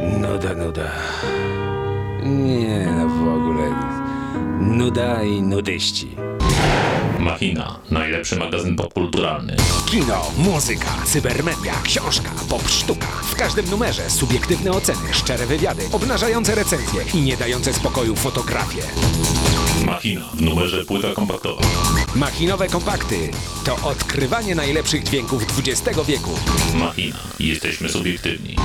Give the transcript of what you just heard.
Nuda, nuda. Nie, no w ogóle. Nuda i nudyści. Machina, najlepszy magazyn popkulturalny. Kino, muzyka, cybermedia, książka, pop sztuka. W każdym numerze subiektywne oceny, szczere wywiady, obnażające recenzje i nie dające spokoju fotografie. Machina w numerze płyta kompaktowa. Machinowe kompakty to odkrywanie najlepszych dźwięków XX wieku. Machina, jesteśmy subiektywni.